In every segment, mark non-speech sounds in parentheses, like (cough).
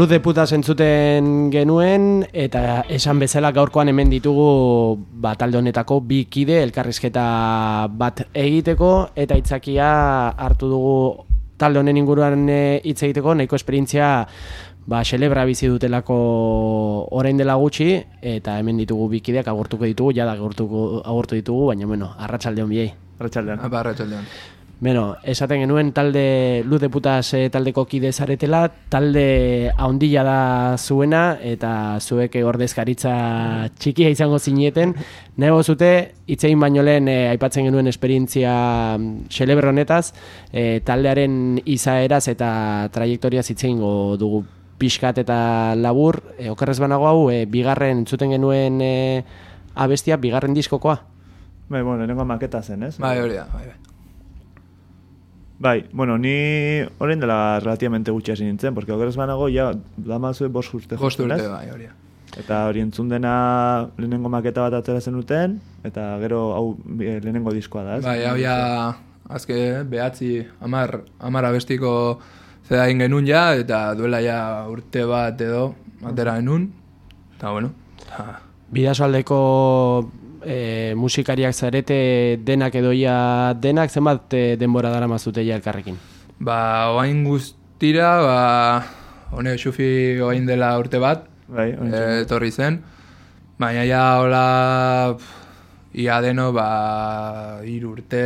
Ba, Luz de puta zentzuten genuen, eta esan bezala gaurkoan hemen ditugu ba, talde honetako bi kide elkarrizketa bat egiteko, eta itzakia hartu dugu talde honen inguruan eh, hitz egiteko, nahiko esperientzia ba, celebra bizi dutelako orain dela gutxi, eta hemen ditugu bi kideak agurtuko ditugu, jada agurtuko, agurtu ditugu, baina bueno, arratsalde hon biei. Arratxaldean. Apa, arratxaldean. Beno, esaten genuen talde Luz de Putas eh, taldeko kide zaretela, talde haundila da zuena eta zuek ordezkaritza txikia izango zineten. Nego zute, itzein baino lehen eh, aipatzen genuen esperientzia mm, celebre honetaz, eh, taldearen izaeraz eta trajektoria zitzeingo dugu pixkat eta labur, eh, okerrez banago hau, eh, bigarren zuten genuen abestia, bigarren diskokoa. Bai, bueno, lehenengo maketa zen, ez? Bai, hori da, bai, bai. Bai, bueno, ni orain dela relativamente gutxi hasi nintzen, porque okeres banago, ja, damazue bost urte Bost justu, urte, bai, hori. Eta hori entzun dena lehenengo maketa bat atera zenuten, eta gero hau eh, lehenengo diskoa da, ez? Bai, hau ja, azke, behatzi, amar, amar abestiko zeda egin genuen ja, eta duela ja urte bat edo, atera genuen, eta bueno, eta, Bidasoaldeko e, musikariak zarete denak edoia denak, zenbat e, denbora dara mazute ja elkarrekin? ba, oain guztira, ba, hone xufi oain dela urte bat, Bai, orain e, etorri zen, baina ja hola ia deno ba hiru urte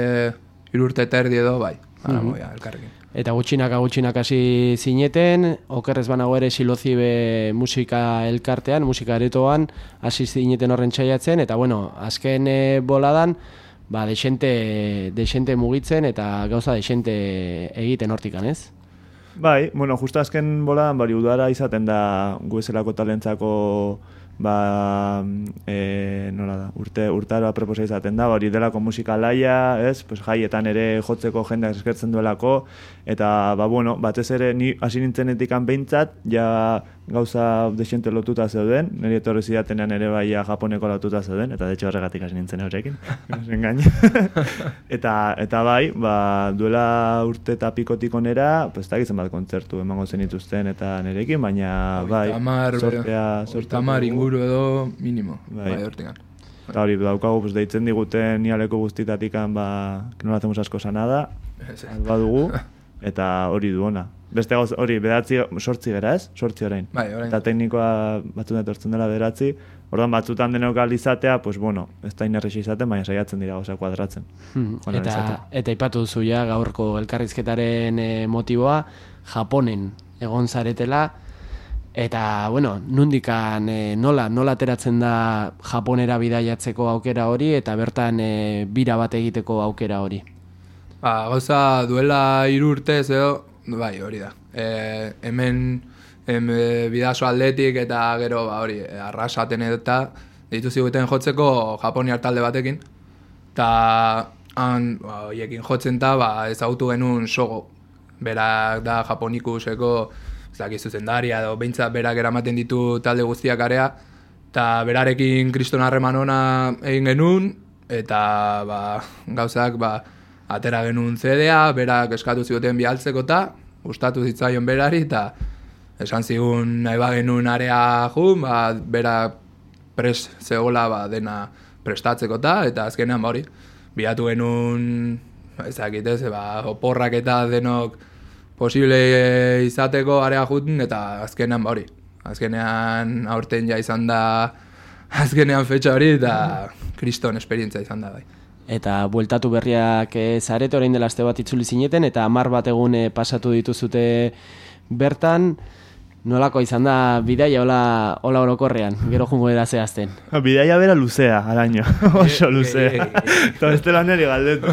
hiru urte eta erdi edo bai ara Mhm. ja, elkarrekin Eta gutxinaka gutxinak hasi zineten, okerrez banago ere silozibe musika elkartean, musika aretoan, hasi zineten horren txaiatzen, eta bueno, azken e, boladan, ba, desente, desente mugitzen eta gauza desente egiten hortikan, ez? Bai, bueno, justo azken boladan, bari udara izaten da gu ezelako talentzako ba, e, nola da, urte, urtaro aproposa izaten da, hori delako musika laia, ez, pues jaietan ere jotzeko jendeak eskertzen duelako, eta, ba, bueno, batez ere ni hasi nintzenetik behintzat, ja gauza desente lotuta zeuden, nire etorri zidatenean ere bai ja japoneko lotuta zeuden, eta de hecho horregatik hasi nintzen engain. (laughs) (laughs) eta, eta bai, ba, duela urte eta pikotik onera, pues, eta zenbat kontzertu emango zenituzten eta nerekin, baina bai, Tamar, sortea, sortea tamar inguru edo minimo Bai. bai, Eta hori, daukagu, pues, deitzen diguten nialeko guztitatikan, ba, que no le hacemos asko nada, Ez, ez. badugu, (laughs) eta hori du ona. Beste gauz, hori, bedatzi, sortzi gara ez? Sortzi orain. Bai, orain. Eta teknikoa batzutan etortzen dela beratzi, orduan batzutan denok izatea, pues bueno, ez da inerrexi izaten, baina saiatzen dira gauza kuadratzen. Hmm, Eta, eta ipatu duzu ja gaurko elkarrizketaren e, motiboa Japonen egon zaretela eta bueno, nundikan e, nola nola ateratzen da Japonera bidaiatzeko aukera hori eta bertan e, bira bat egiteko aukera hori. Ba, gauza duela hiru urte ez edo, bai, hori da. E, hemen em, e, bidaso aldetik eta gero ba, hori, e, arrasaten eta ditu ziguten jotzeko Japoniar talde batekin. Eta han, ba, hoiekin jotzen ta, ba, ezagutu genuen sogo. Berak da Japonikuseko, ez dakiz zuzendaria edo behintzat berak eramaten ditu talde guztiak area. Eta berarekin kriston harreman ona egin genuen, eta ba, gauzak ba, atera genuen CD-a, berak eskatu zioten bialtzeko eta gustatu zitzaion berari, eta esan zigun nahi ba genuen area jun, ba, bera pres zegoela ba, dena prestatzeko eta, eta azkenean ba hori, bilatu genuen, ba, ez dakit ez, ba, oporrak eta denok posible izateko area juten, eta azkenean ba hori. Azkenean aurten ja izan da, (laughs) azkenean fetxa hori, eta kriston esperientzia izan da bai. Eta bueltatu berriak e, zarete orain dela aste bat itzuli zineten eta hamar bat egun e, pasatu dituzute bertan nolako izan da bidaia hola, hola orokorrean, gero jungo dira zehazten. Bidaia bera luzea, araño, (laughs) oso luzea. (laughs) Eta beste lan niri galdetu.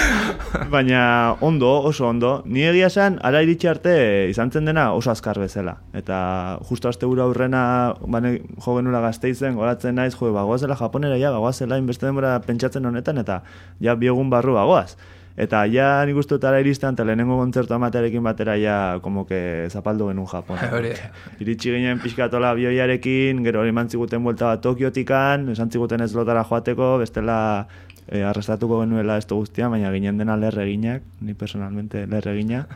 (laughs) Baina ondo, oso ondo. Ni egia esan, ara iritsi arte izan zen dena oso azkar bezala. Eta justo aste gura aurrena, bane, jo genula gazteizen, goratzen naiz, jo, bagoazela japonera, ja, bagoazela inbeste denbora pentsatzen honetan, eta ja biegun barru bagoaz. Eta ja nik uste dut ara iristen, eta lehenengo kontzertu amatearekin batera ja, como que zapaldu genuen Japon. (laughs) Hori. Iritsi ginen pixkatola bioiarekin, gero hori mantziguten buelta bat Tokiotikan, esan ziguten ez lotara joateko, bestela e, arrestatuko genuela esto guztia, baina ginen dena lerreginak, ni personalmente lerregina.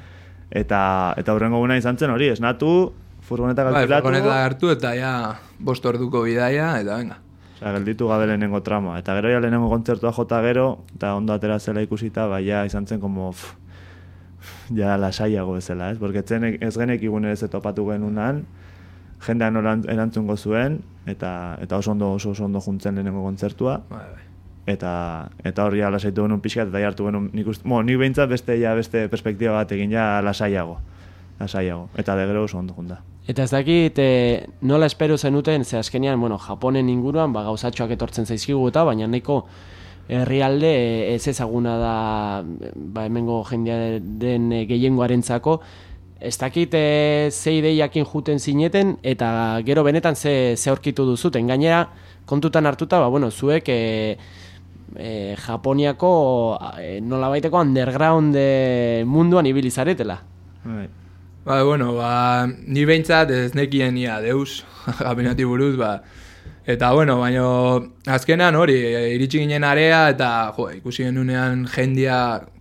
Eta, eta hurrengo guna izan zen hori, esnatu, furgoneta Bai, kalkulatu, furgoneta hartu eta ja bost orduko bidaia, eta venga. Osea, gelditu gabe lehenengo trama. Eta gero ja lehenengo kontzertua jota gero, eta ondo atera zela ikusita, bai ja izan zen como, pff, ja lasaiago bezala, ez? Porque etzen, ez genek igune ez topatu genunan, jendean erantzungo zuen, eta eta oso ondo, oso, oso ondo juntzen lehenengo kontzertua, Bai, bai. eta eta horri ja lasaitu genuen pixkat, eta hartu genuen, nik uste, bueno, nik behintzat beste, ja, beste perspektiba bat egin ja lasaiago, lasaiago, eta de gero oso ondo junta. Eta ez dakit e, nola espero zenuten, ze azkenean, bueno, Japonen inguruan, ba, gauzatxoak etortzen zaizkigu eta, baina nahiko herrialde e, ez ezaguna da ba, hemengo jendea den e, gehiengoarentzako, ez dakit e, ze ideiakin juten zineten, eta gero benetan ze, ze aurkitu duzuten. Gainera, kontutan hartuta, ba, bueno, zuek e, e, Japoniako e, nolabaiteko underground e, munduan ibili zaretela. Bai. Ba, bueno, ba, ni behintzat ez nekien ia deus, (laughs) gabinati buruz, ba, eta, bueno, baino, azkenean hori, e, iritsi ginen area, eta, jo, ikusi genunean jendia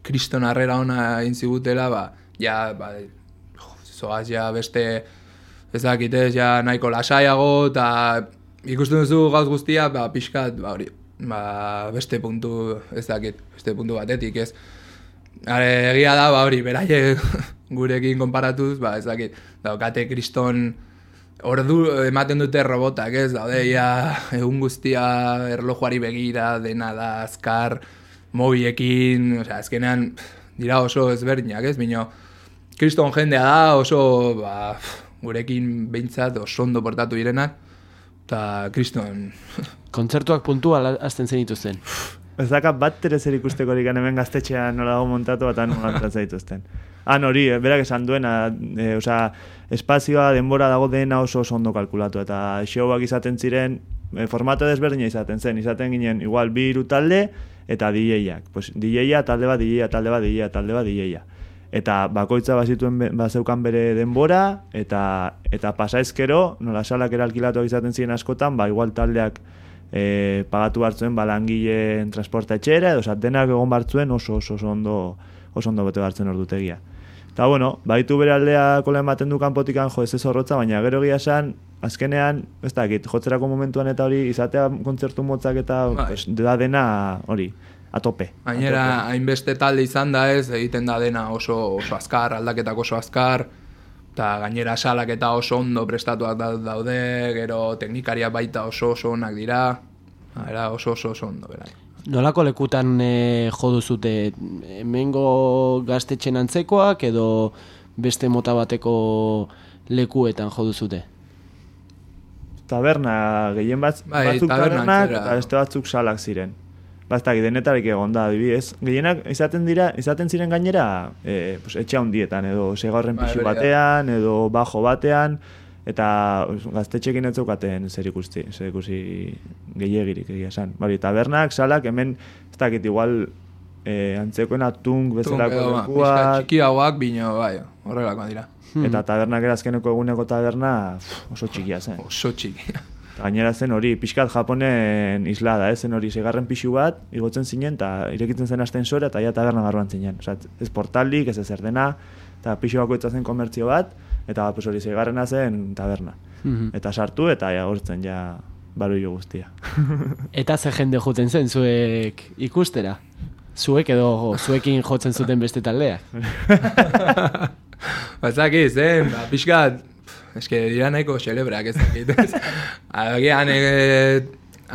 kriston harrera ona egin zigutela, ba, ja, ba, jo, zoaz ja beste, ez dakit ez, ja nahiko lasaiago, eta ikusten duzu gauz guztia, ba, pixkat, ba, hori, ba, beste puntu, ez dakit, beste puntu batetik, ez, Are, egia da, ba, hori, beraiek gurekin konparatuz, ba, ez dakit, daukate kriston ordu ematen dute robotak, ez, daude, ja, egun guztia erlojuari begira, dena da, azkar, mobiekin, osea, azkenean, dira oso ezberdinak, ez, bino, kriston jendea da, oso, ba, gurekin behintzat oso ondo portatu direnak, eta kriston, (laughs) Kontzertuak puntua azten zen dituzten. Ez daka bat ere zer ikustekorik hemen gaztetxean nola dago montatu bat nola (laughs) dituzten. Han hori, eh, berak esan duena, e, osea, espazioa, denbora dago dena oso oso ondo kalkulatu, eta showak izaten ziren, e, formato desberdina izaten zen, izaten ginen igual bi hiru talde, eta DJ-ak. Pues, DJ-a, talde bat, DJ-a, talde bat, DJ-a, talde bat, DJ-a. Eta bakoitza bazituen bazeukan bere denbora, eta eta pasa ezkero, nola salak eralkilatuak izaten ziren askotan, ba igual taldeak e, pagatu hartzuen ba, langileen transporta etxera, edo osea, denak egon bartzuen oso oso, oso ondo oso ondo bete hartzen ordutegia. Eta bueno, baitu bere aldea kola ematen du kanpotikan jo ez ez baina gero egia esan, azkenean, ez dakit, jotzerako momentuan eta hori, izatea kontzertu motzak eta Bai. pues, da dena hori, atope. Gainera, hainbeste talde izan da ez, egiten da dena oso, oso azkar, aldaketak oso azkar, eta gainera salak eta oso ondo prestatuak da- daude, gero teknikariak baita oso oso onak dira, era oso oso oso ondo, berai. Nolako lekutan e, jo duzute? Hemengo gaztetxen antzekoak edo beste mota bateko lekuetan jo duzute? taberna gehien bat, Bai, batzuk taberna tabernak eta beste batzuk salak ziren. Bastak denetarik egon da, adibidez. Gehienak izaten dira, izaten ziren gainera, eh, pues, etxe handietan edo segaurren Bai, da. batean edo bajo batean eta gaztetxekin ez zeukaten zer ikusti, zer ikusi gehiagirik egia esan. Bari, tabernak, salak, hemen, ez dakit, igual eh, antzekoen atung bezalako Tunk edo, ba, pixka lekuak, txikiagoak, bino, bai, horrelakoak dira. eta tabernak erazkeneko eguneko taberna pff, oso txikia zen. Oso txiki. Eta Gainera zen hori, pixkat Japonen isla da, eh? zen hori segarren pixu bat, igotzen zinen, eta irekitzen zen astensora, eta ja taberna barruan zinen. Osa, ez portalik, ez ezer dena, eta pixu bakoitza zen komertzio bat, eta pues hori segarrena zen taberna. Mhm. Eta sartu, eta ja ja baruio guztia. (laughs) Eta ze jende joten zen zuek ikustera? Zuek edo zuekin jotzen zuten beste taldeak? (laughs) Ba, ez dakit, zen, ba, pixkat, eske dira nahiko celebrak ez dakit, ez. (laughs) Agian e,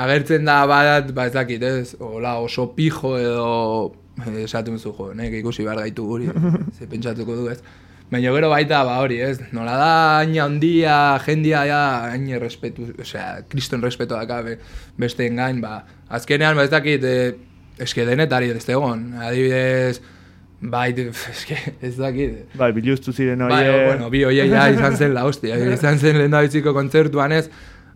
agertzen da bat, ba ez dakit, ez, hola oso pijo edo eh, esaten zu jo, nek ikusi behar gaitu guri, ze pentsatuko du, ez. Baina gero baita, ba hori, ez, nola da, hain handia, jendia, ja, hain errespetu, osea, kriston respeto daka be, besteen gain, ba, azkenean, ba ez dakit, e, eske denetari ez egon, adibidez, bai, (laughs) eske, ez dakit, bai, biluztu ziren hori, Bai, bueno, bi hoiei ja izan zen la hostia. (laughs) izan zen lehen dabitziko kontzertuan ez,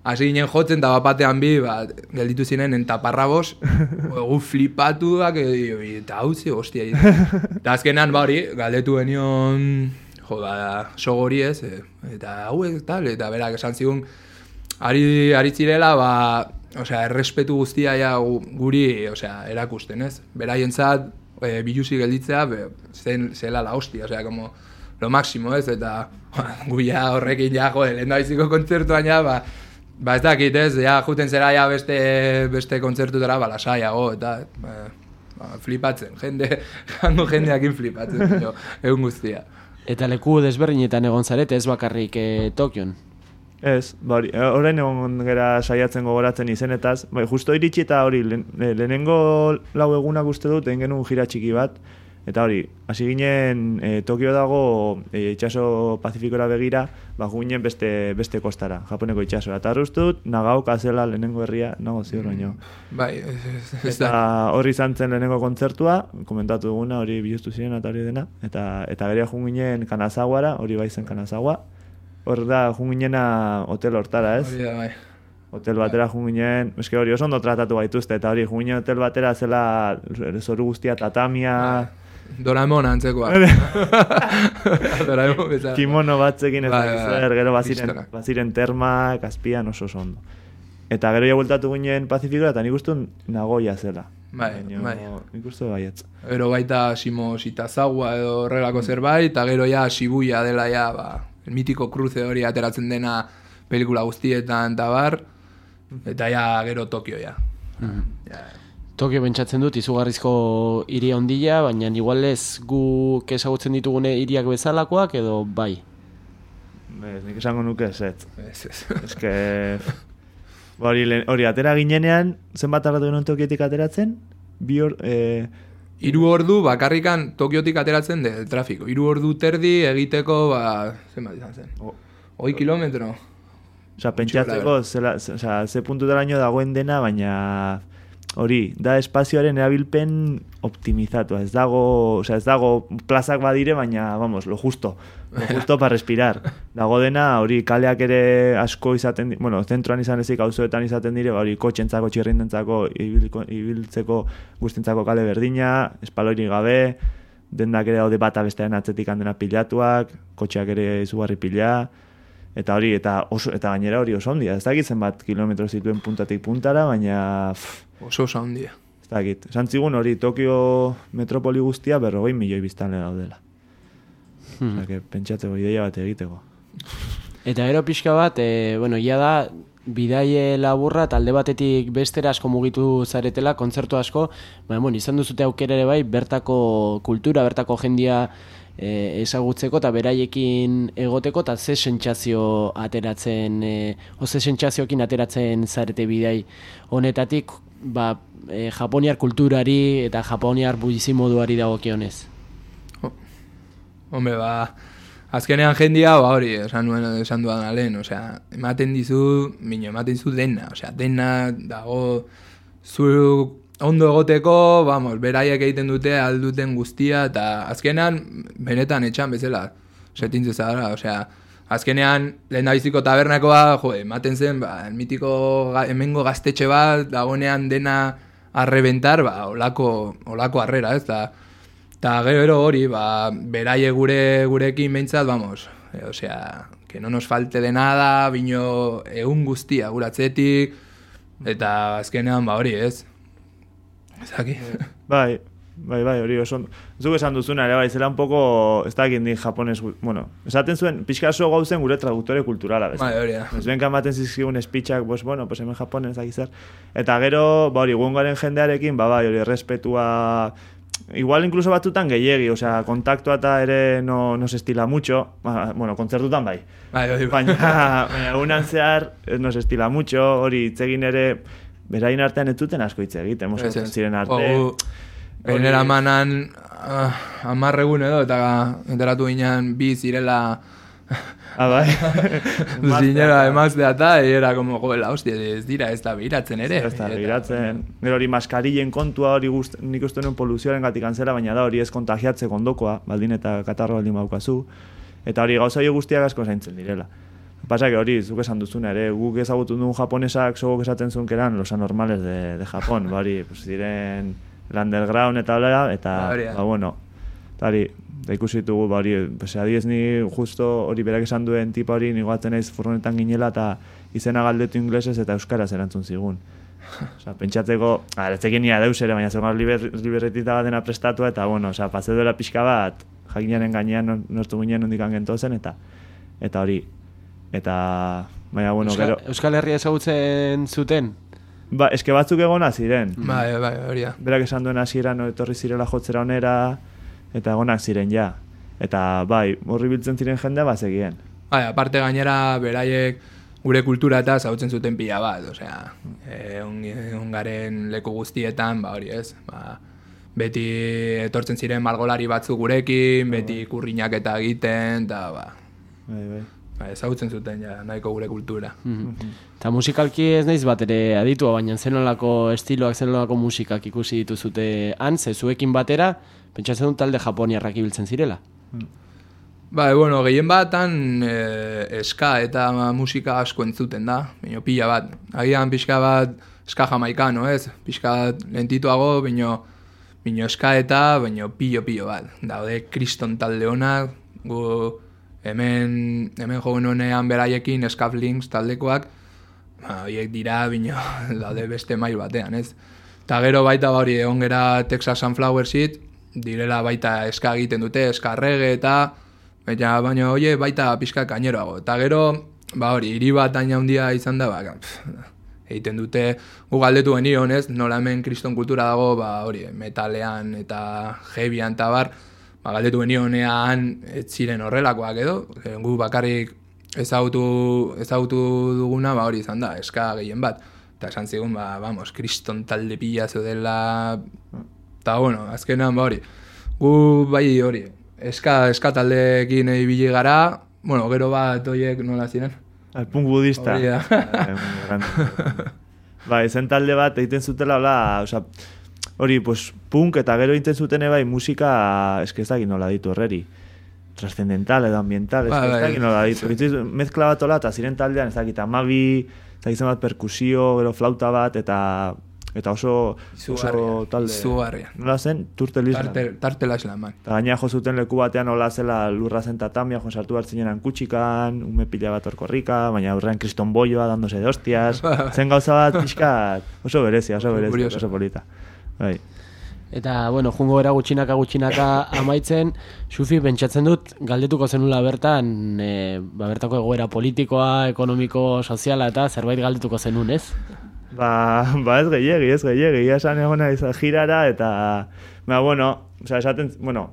hasi ginen jotzen, eta bapatean bi, ba, gelditu ziren entaparrabos, egu (laughs) flipatuak, edo, eta hau ze, hostia. Eta azkenean, ba hori, galdetu genion, jo, ba, sogori ez, e, eta hauek, tal, eta berak esan zigun, ari, ari zirela, ba, osea, errespetu guztia ja gu- guri, osea, erakusten, ez? Beraientzat, e, biluzi gelditzea, be, zen, zela la hostia, osea, como, lo máximo, ez, eta (laughs) gu ja horrekin ja, jode, lehen da biziko kontzertuan ja, ba, ba ez dakit, ez, ja, juten zera ja beste, beste kontzertutara, ba, lasaiago, eta, ba, ba, flipatzen, jende, (laughs) jango jendeakin flipatzen, jo, egun guztia. Eta leku desberdinetan egon zarete ez bakarrik eh, Tokion. Ez, ba hori, eh, orain egon gera saiatzen gogoratzen izenetaz, bai, justo iritsi eta hori, eh, lehenengo lau egunak uste dut, egin genuen jira txiki bat, eta hori, hasi ginen, e, Tokio dago e, itxaso Pazifikora begira, ba, gu ginen beste, beste kostara, Japoneko itxasora, eta hori uste dut, Nagaoka zela lehenengo herria, nago ziur baino. Bai, ez, da. hori izan zen lehenengo kontzertua, komentatu duguna, hori biluztu ziren eta hori dena, eta, eta gero jun ginen Kanazaguara, hori bai zen Kanazagua, hor da jun ginena hotel hortara, ez? Hori da, bai. Hotel batera jun ginen, eske hori oso ondo tratatu gaituzte, eta hori jun ginen hotel batera zela zoru guztia tatamia, Doraemon antzekoa. (laughs) Doraemon bezala. kimono batzekin ez Bai, dakiz bai, zer, gero baziren, pistola. baziren termak, azpian oso oso ondo. Eta gero ja bueltatu ginen Pazifikora, eta nik uste Nagoya zela. Bai, bai. Nik uste baietz. Gero baita Shimo Shitazawa edo horrelako zerbait, eta gero ja Shibuya dela ja, ba, el mitiko cruce hori ateratzen dena pelikula guztietan eta bar, eta ja gero Tokio ja. ja. Tokio pentsatzen dut izugarrizko hiri handia, baina igual ez gu ezagutzen ditugune hiriak bezalakoak edo bai. Ez, nik esango nuke ez, ez. Ez, ez. Ez que... Ba, hori, hori, atera ginenean, zenbat tardatu genuen Tokiotik ateratzen? Bi hor, eh, Hiru ordu bakarrikan Tokiotik ateratzen de trafiko. Hiru ordu terdi egiteko, ba, zenbat izan zen? o- Hoi kilometro? Osa, pentsatzeko, zela, ze- osea, ze puntutaraino dagoen dena, baina hori, da espazioaren erabilpen optimizatua. Ez dago, osea, ez dago plazak badire, baina, vamos, lo justo. Lo justo (laughs) para respirar. Dago dena, hori kaleak ere asko izaten, bueno, zentroan izan ezik auzoetan izaten dire, ba, hori kotxentzako, txirrindentzako, ibiltzeko guztientzako kale berdina, espalori gabe, dendak ere daude bata bestearen atzetik handena pilatuak, kotxeak ere izugarri pila, Eta hori, eta oso, eta gainera hori oso ondia. Ez dakit zenbat kilometro zituen puntatik puntara, baina pff, Oso oso handia. ez dakit. Esan zigun hori Tokio metropoli guztia berrogei milioi biztanle daudela. Hmm. Que pentsatzeko ideia bat egiteko. Eta gero pixka bat, e, bueno, ia da, bidaie laburra, talde batetik bestera asko mugitu zaretela, kontzertu asko, baina, bueno, izan duzute aukera ere bai, bertako kultura, bertako jendia e, ezagutzeko eta beraiekin egoteko, eta ze sentsazio ateratzen, e, o ze sentsazioekin ateratzen zarete bidai honetatik, ba, e, japoniar kulturari eta japoniar bizimoduari dagokionez. Hombre, ba, azkenean jendia, ba hori, esan nuen, esan duan lehen, osea, ematen dizu, mino, ematen dizu dena, osea, dena dago zu ondo egoteko, vamos, beraiek egiten dute alduten guztia, eta azkenean, benetan etxan bezala, setintze zara, osea, azkenean, lehen biziko tabernakoa, jo, ematen zen, ba, mitiko hemengo gaztetxe bat, dagonean dena arrebentar, ba, olako, olako harrera, ez, da, Eta gero hori, ba, beraie gure gurekin behintzat, vamos, e, osea, que no nos falte de nada, bino egun guztia guratzetik, eta azkenean, ba hori, ez? Ezaki? Bai, bai, bai, hori oso. Zuk esan duzuna ere bai, zela un poco, ez dakit ni japones, gu- bueno, esaten zuen, pixka oso gauzen gure traduktore kulturala, bez? Bai, hori da. Ez benka ematen zizkigun espitzak, pues, bueno, pues hemen japonen ez zer. Eta gero, ba hori, guengoaren jendearekin, ba bai, hori, respetua, igual incluso batzutan gehiegi, osea, kontaktua eta ere no, no se estila mucho, ba, bueno, kontzertutan bai. Bai, hori, bai. Baina, (laughs) baina egunan zehar, ez nos estila mucho, hori itzegin ere, berain artean ez zuten asko hitz egiten, mosatzen ez. ziren arte. Ogu, Gainera manan uh, amarregun edo, eta enteratu ginen bi zirela Ah, bai. (laughs) zinera emaztea eta era como, jo, la hostia, ez dira, ez da behiratzen ere. Ez da, begiratzen. Gero hori maskarillen kontua hori gust, nik uste nuen poluzioaren gatik antzera, baina da hori ez kontagiatzeko ondokoa, baldin eta katarro baldin baukazu. Eta hori gauza hori guztiak asko zaintzen direla. Pasa que hori, zuk esan duzuna ere, guk ezagutu duen japonesak sogok esaten zuen keran los anormales de, de Japón, (laughs) ba hori, pues, diren el underground eta hola, eta, Ba, hori da. ba, bueno, eta hori, da ikusi ditugu, ba hori, pues, adiez ni justo hori berak esan duen tipa hori, nigoatzen naiz furgonetan ginela, eta izena galdetu inglesez eta euskaraz erantzun zigun. (laughs) Osa, pentsatzeko, ara, ez nia deus ere, baina zegoen liber, liberretita bat dena prestatua, eta, bueno, osa, pase duela pixka bat, jakinaren gainean nor- nortu ginen nondik angentu eta eta hori. Eta, baina, bueno, Euskal, gero... Euskal Herria ezagutzen zuten? Ba, eske batzuk egona ziren. Bai, bai, hori da. Berak esan duen hasieran etorri zirela jotzera onera, eta egonak ziren ja. Eta bai, horri biltzen ziren jendea bazekien. Bai, aparte gainera beraiek gure kultura eta zautzen zuten pila bat, osea, eh, on, on garen leku guztietan, ba hori ez, ba, beti etortzen ziren margolari batzuk gurekin, beti kurriñak eta egiten, eta ba, Bai, bai. Ba, ezagutzen zuten ja nahiko gure kultura. Eta musikalki ez naiz bat ere aditua, baina zenolako estiloak, zenolako musikak ikusi dituzute han, ze zuekin batera, pentsatzen dut talde japoniarrak ibiltzen zirela. Ba, bueno, gehien batan e, eska eta musika asko entzuten da, baina pila bat. Agian pixka bat eska jamaikano, ez? Pixka bat lentituago, baina baina eska eta baina pilo-pilo bat. Daude kriston talde honak, gu hemen, hemen joven honean beraiekin Scaflinks taldekoak, ba, horiek dira, baina (laughs) daude beste mail batean, ez? Eta gero baita ba hori, egon gera Texas Sunflowersit, direla baita eska egiten dute, eska reggae eta, baina baina oie baita pixka kaineroago. Eta gero, ba hori, hiri bat aina handia izan da, ba, egiten dute, gu galdetu genion, ez, nola hemen kriston kultura dago, ba hori, metalean eta heavyan eta bar, ba, galdetu genionean ez ziren horrelakoak edo, gu bakarrik ezagutu, ezagutu duguna, ba hori izan da, eska gehien bat. Eta esan zigun, ba, vamos, kriston talde pila zeudela, eta bueno, azkenan, ba hori, gu bai hori, eska, eska taldeekin ibili gara, bueno, gero bat oiek nola ziren. Al punk budista. Hori da. Bai, zen talde bat egiten zutela, bla, osea, hori, pues, punk eta gero egiten zuten bai musika, eske ez dakit nola ditu horreri. Trascendental edo ambiental, eske Bai, ez bai. dakit nola ditu. Bitziz, Mezkla bat ola, eta ziren taldean, ez dakit, amabi, eta izan bat perkusio, gero flauta bat, eta eta oso, oso Izugarria, talde. izugarria. Nola zen? Turtel Island. Tartel, tartela islan, bai. Eta gaina jo zuten leku batean hola zela lurra zen tatamia, jo sartu hartzinenan kutsikan, ume pila bat orkorrika, baina aurrean kriston bolloa, dándose de hostias. (laughs) zen gauza bat pixkat oso berezia, oso berezia, oso polita. Bai. Eta, bueno, jungo era gutxinaka gutxinaka amaitzen, Xufi, pentsatzen dut, galdetuko zenula bertan, e, ba, bertako egoera politikoa, ekonomiko, soziala eta zerbait galdetuko zenun, ez? Ba, ba ez gehiegi, ez gehiegi, esan egon naiz jirara, eta, ba, bueno, osea, esaten, bueno,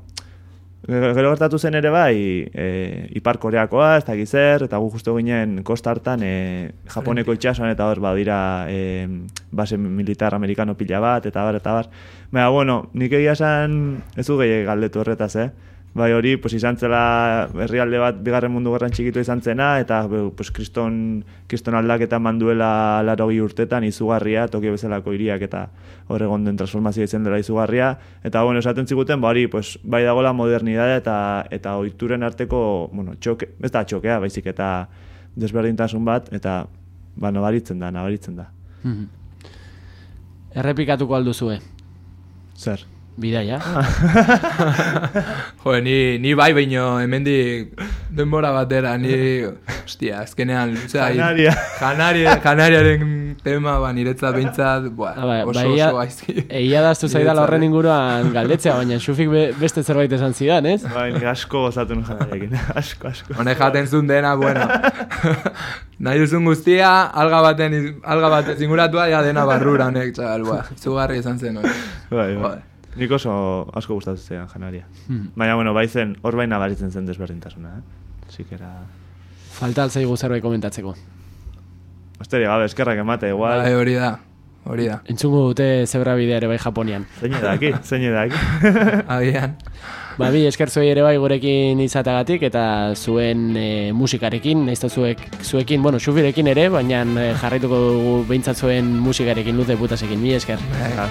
gero gertatu zen ere bai, e, Ipar Koreakoa, ez dakit zer, eta gu justu ginen kosta hartan, e, Japoneko itxasuan, eta hor badira e, base militar amerikano pila bat, eta bar, eta bar. Baina, bueno, nik egia esan ez du gehiagi galdetu horretaz, eh? Bai hori, pues izan zela herrialde bat bigarren mundu gerran txikitu izan zena, eta pues, kriston, kriston aldaketa manduela larogi urtetan izugarria, Tokio bezalako hiriak eta hor egon den transformazioa izan dela izugarria. Eta bueno, esaten ziguten, ba hori, pues, bai dagoela modernidadea eta eta ohituren arteko, bueno, txoke, ez da txokea, baizik eta desberdintasun bat, eta ba, nabaritzen da, nabaritzen da. Errepikatuko alduzue, Zer? Bidaia. (laughs) Jo, ni, ni bai baino hemendik denbora batera, ni, ostia, azkenean, luzea, Janaria. (laughs) janari, janariaren tema, ba, niretzat behintzat, bai, oso, ia- oso gaizki. Egia da zaidala horren inguruan galdetzea, baina Xufik be, beste zerbait esan zidan, ez? Bai, asko gozatu nuen janariakin, (laughs) asko, asko. Honek jaten zuen dena, bueno. Nahi duzun guztia, alga baten, alga baten zinguratua, ja dena barrura honek, txabal, buah, izugarri izan zen, hori. Bai, bai. Nik oso asko gustatu zean janaria. Baina, bueno, bai zen, hor baina baritzen zen desberdintasuna, eh? Zikera... Falta altzaigu zerbait komentatzeko. Osteri, gabe, eskerrak emate, igual. Bai, hori da, hori da. Entzungo dute zebra bidea ere bai Japonian. Zein edaki, (laughs) zein edaki. (laughs) Agian. Ba, bi, esker zuei ere bai gurekin izatagatik eta zuen e, musikarekin, nahiz zuek, zuekin, bueno, xufirekin ere, baina e, jarraituko dugu behintzat zuen musikarekin luze putasekin, mi esker. Ah,